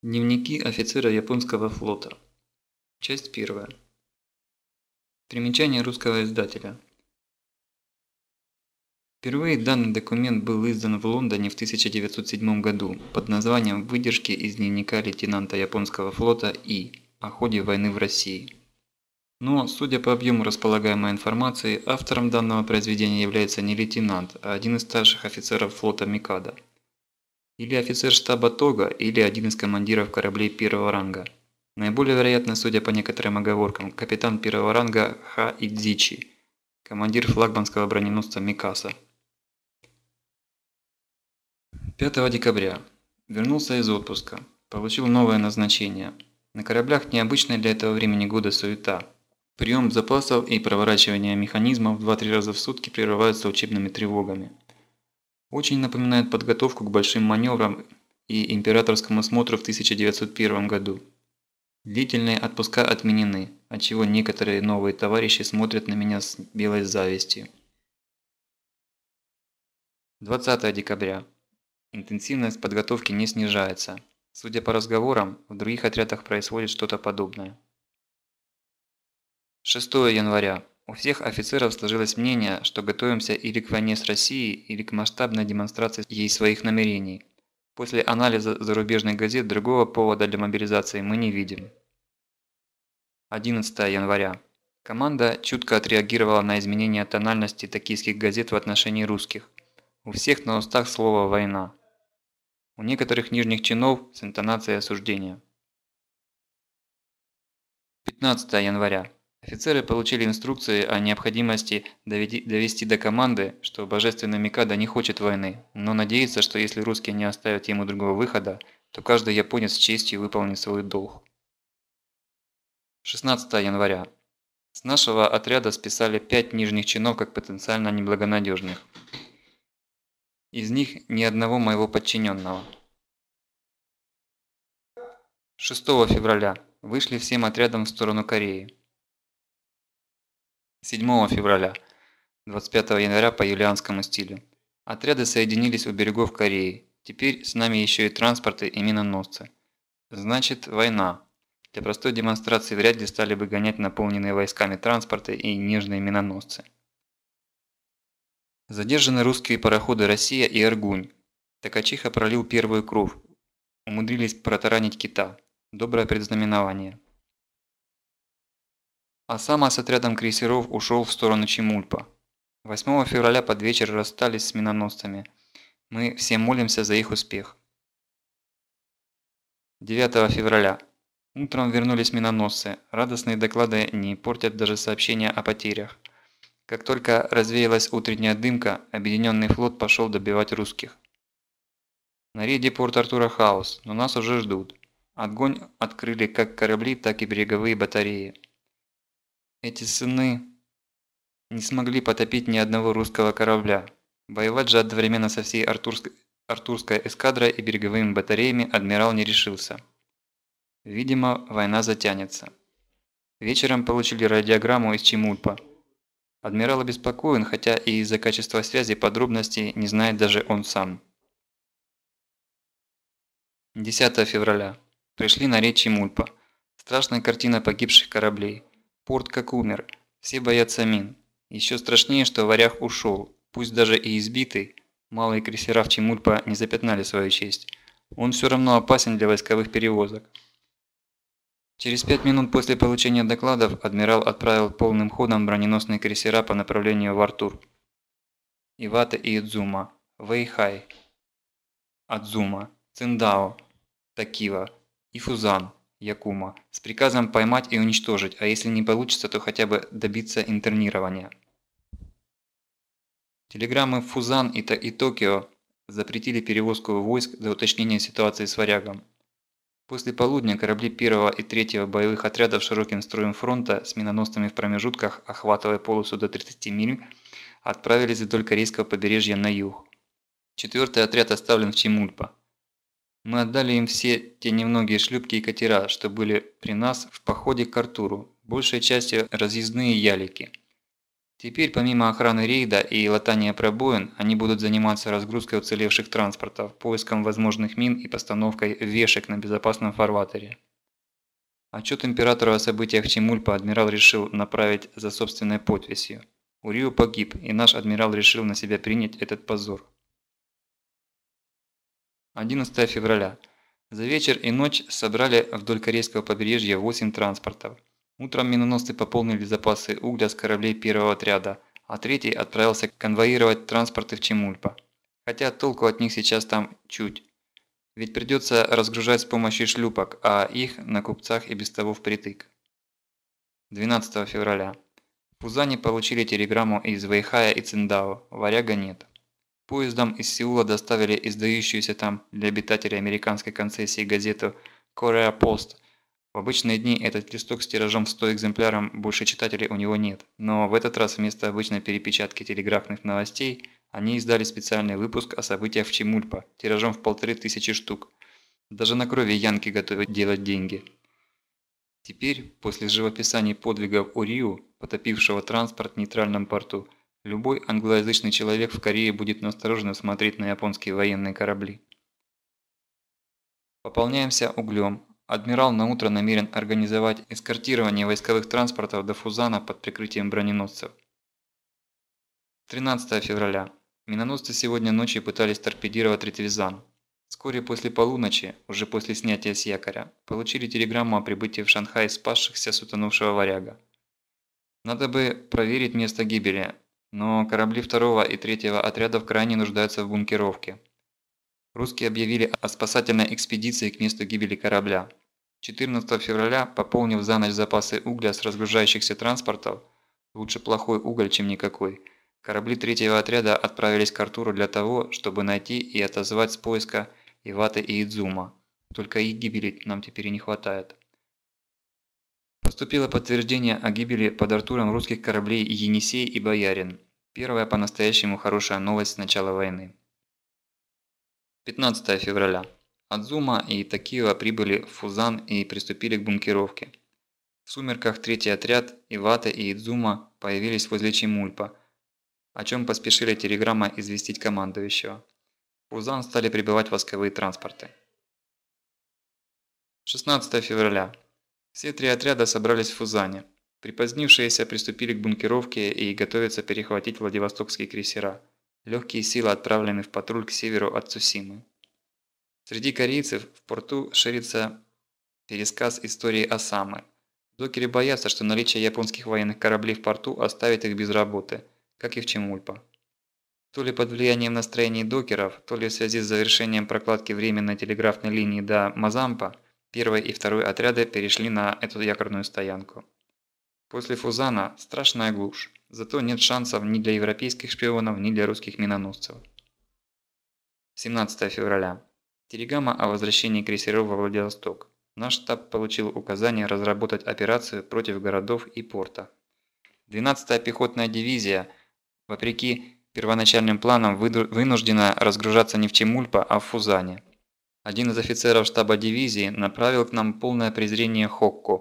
Дневники офицера японского флота. Часть первая. Примечание русского издателя. Впервые данный документ был издан в Лондоне в 1907 году под названием «Выдержки из дневника лейтенанта японского флота И. О ходе войны в России». Но, судя по объему располагаемой информации, автором данного произведения является не лейтенант, а один из старших офицеров флота Микада – или офицер штаба Тога, или один из командиров кораблей первого ранга. Наиболее вероятно, судя по некоторым оговоркам, капитан первого ранга Ха Идзичи, командир флагманского броненосца Микаса. 5 декабря. Вернулся из отпуска. Получил новое назначение. На кораблях необычная для этого времени года суета. Прием запасов и проворачивание механизмов 2-3 раза в сутки прерываются учебными тревогами. Очень напоминает подготовку к большим маневрам и императорскому смотру в 1901 году. Длительные отпуска отменены, отчего некоторые новые товарищи смотрят на меня с белой завистью. 20 декабря. Интенсивность подготовки не снижается. Судя по разговорам, в других отрядах происходит что-то подобное. 6 января. У всех офицеров сложилось мнение, что готовимся или к войне с Россией, или к масштабной демонстрации ей своих намерений. После анализа зарубежных газет другого повода для мобилизации мы не видим. 11 января. Команда чутко отреагировала на изменение тональности токийских газет в отношении русских. У всех на устах слово «война». У некоторых нижних чинов с интонацией осуждения. 15 января. Офицеры получили инструкции о необходимости довести до команды, что божественный Микада не хочет войны, но надеется, что если русские не оставят ему другого выхода, то каждый японец с честью выполнит свой долг. 16 января. С нашего отряда списали 5 нижних чинов как потенциально неблагонадежных. Из них ни одного моего подчиненного. 6 февраля. Вышли всем отрядом в сторону Кореи. 7 февраля, 25 января по юлианскому стилю. Отряды соединились у берегов Кореи. Теперь с нами еще и транспорты и миноносцы. Значит, война. Для простой демонстрации вряд ли стали бы гонять наполненные войсками транспорты и нежные миноносцы. Задержаны русские пароходы «Россия» и «Аргунь». Такачиха пролил первую кровь. Умудрились протаранить кита. Доброе предзнаменование а сам с отрядом крейсеров ушел в сторону Чемульпа. 8 февраля под вечер расстались с миноносцами. Мы все молимся за их успех. 9 февраля. Утром вернулись миноносцы. Радостные доклады не портят даже сообщения о потерях. Как только развеялась утренняя дымка, объединенный флот пошел добивать русских. На рейде порт Артура хаос, но нас уже ждут. Огонь открыли как корабли, так и береговые батареи. Эти сыны не смогли потопить ни одного русского корабля. Воевать же одновременно со всей Артурской, Артурской эскадрой и береговыми батареями адмирал не решился. Видимо, война затянется. Вечером получили радиограмму из Чемульпа. Адмирал обеспокоен, хотя и из-за качества связи подробностей не знает даже он сам. 10 февраля. Пришли на речь Чемульпа. Страшная картина погибших кораблей. Порт как умер. Все боятся мин. Еще страшнее, что варяг ушел. Пусть даже и избитый. Малые крейсера в Чемульпа не запятнали свою честь. Он все равно опасен для войсковых перевозок. Через пять минут после получения докладов адмирал отправил полным ходом броненосные крейсера по направлению в Артур. Ивата и Идзума, Вэйхай, Адзума, Циндао, Такива и Фузан. Якума с приказом поймать и уничтожить, а если не получится, то хотя бы добиться интернирования. Телеграммы Фузан и, и Токио запретили перевозку войск до уточнения ситуации с варягом. После полудня корабли первого и третьего боевых отрядов широким строем фронта с миноносцами в промежутках, охватывая полосу до 30 миль, отправились вдоль корейского побережья на юг. Четвертый отряд оставлен в Чемульпа. Мы отдали им все те немногие шлюпки и катера, что были при нас в походе к Артуру, большей частью разъездные ялики. Теперь помимо охраны рейда и латания пробоин, они будут заниматься разгрузкой уцелевших транспортов, поиском возможных мин и постановкой вешек на безопасном фарватере. Отчет императору о событиях Чемульпа адмирал решил направить за собственной подписью. Урио погиб, и наш адмирал решил на себя принять этот позор. 11 февраля. За вечер и ночь собрали вдоль корейского побережья 8 транспортов. Утром миноносцы пополнили запасы угля с кораблей первого отряда, а третий отправился конвоировать транспорты в Чемульпа. Хотя толку от них сейчас там чуть. Ведь придется разгружать с помощью шлюпок, а их на купцах и без того впритык. 12 февраля. В Пузане получили телеграмму из Вэйхая и Циндао, варяга нет. Поездом из Сеула доставили издающуюся там для обитателей американской концессии газету Korea Post. В обычные дни этот листок с тиражом в 100 экземпляров больше читателей у него нет, но в этот раз вместо обычной перепечатки телеграфных новостей они издали специальный выпуск о событиях в Чемульпа тиражом в полторы тысячи штук. Даже на крови янки готовы делать деньги. Теперь, после живописаний подвигов Ориу, потопившего транспорт в нейтральном порту, Любой англоязычный человек в Корее будет настороженно смотреть на японские военные корабли. Пополняемся углем. Адмирал на утро намерен организовать эскортирование войсковых транспортов до Фузана под прикрытием броненосцев. 13 февраля. Миноносцы сегодня ночью пытались торпедировать Ретвизан. Вскоре после полуночи, уже после снятия с якоря, получили телеграмму о прибытии в Шанхай спасшихся с утонувшего варяга. Надо бы проверить место гибели, но корабли второго и третьего отрядов крайне нуждаются в бункеровке. Русские объявили о спасательной экспедиции к месту гибели корабля. 14 февраля, пополнив за ночь запасы угля с разгружающихся транспортов, лучше плохой уголь, чем никакой, корабли третьего отряда отправились к Артуру для того, чтобы найти и отозвать с поиска Иваты и Идзума. Только их гибели нам теперь не хватает. Поступило подтверждение о гибели под Артуром русских кораблей «Енисей» и «Боярин». Первая по-настоящему хорошая новость с начала войны. 15 февраля. Адзума и Такио прибыли в Фузан и приступили к бункеровке. В сумерках третий отряд, Ивата и Идзума появились возле Чемульпа, о чем поспешили телеграмма известить командующего. В Фузан стали прибывать восковые транспорты. 16 февраля. Все три отряда собрались в Фузане. Припозднившиеся приступили к бункеровке и готовятся перехватить Владивостокские крейсера. Легкие силы отправлены в патруль к северу от Цусимы. Среди корейцев в порту ширится пересказ истории Осамы. Докеры боятся, что наличие японских военных кораблей в порту оставит их без работы, как и в Чемульпа. То ли под влиянием настроений докеров, то ли в связи с завершением прокладки временной телеграфной линии до Мазампа – Первый и второй отряды перешли на эту якорную стоянку. После Фузана страшная глушь, зато нет шансов ни для европейских шпионов, ни для русских миноносцев. 17 февраля. Телеграмма о возвращении крейсеров во Владивосток. Наш штаб получил указание разработать операцию против городов и порта. 12-я пехотная дивизия, вопреки первоначальным планам, вынуждена разгружаться не в Чемульпа, а в Фузане. Один из офицеров штаба дивизии направил к нам полное презрение Хокко.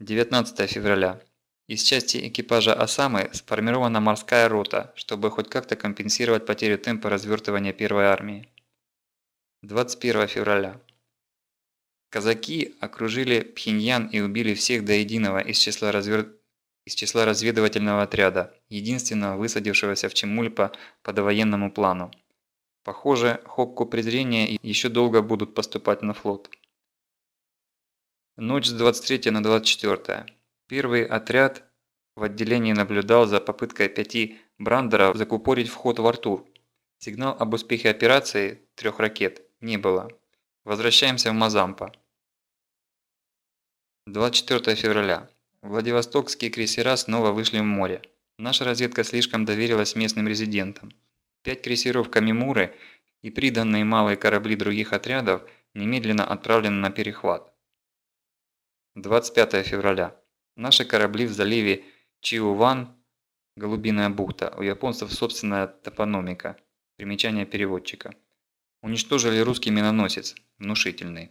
19 февраля. Из части экипажа Осамы сформирована морская рота, чтобы хоть как-то компенсировать потерю темпа развертывания первой армии. 21 февраля. Казаки окружили Пхеньян и убили всех до единого из числа, развер... из числа разведывательного отряда, единственного высадившегося в Чемульпа по довоенному плану. Похоже, Хокку презрения еще долго будут поступать на флот. Ночь с 23 на 24. Первый отряд в отделении наблюдал за попыткой пяти брандеров закупорить вход в Артур. Сигнал об успехе операции трех ракет не было. Возвращаемся в Мазампа. 24 февраля. Владивостокские крейсера снова вышли в море. Наша разведка слишком доверилась местным резидентам. Пять крейсеров Камимуры и приданные малые корабли других отрядов немедленно отправлены на перехват. 25 февраля. Наши корабли в заливе Чиуван, Голубиная бухта, у японцев собственная топономика, примечание переводчика. Уничтожили русский миноносец, внушительный.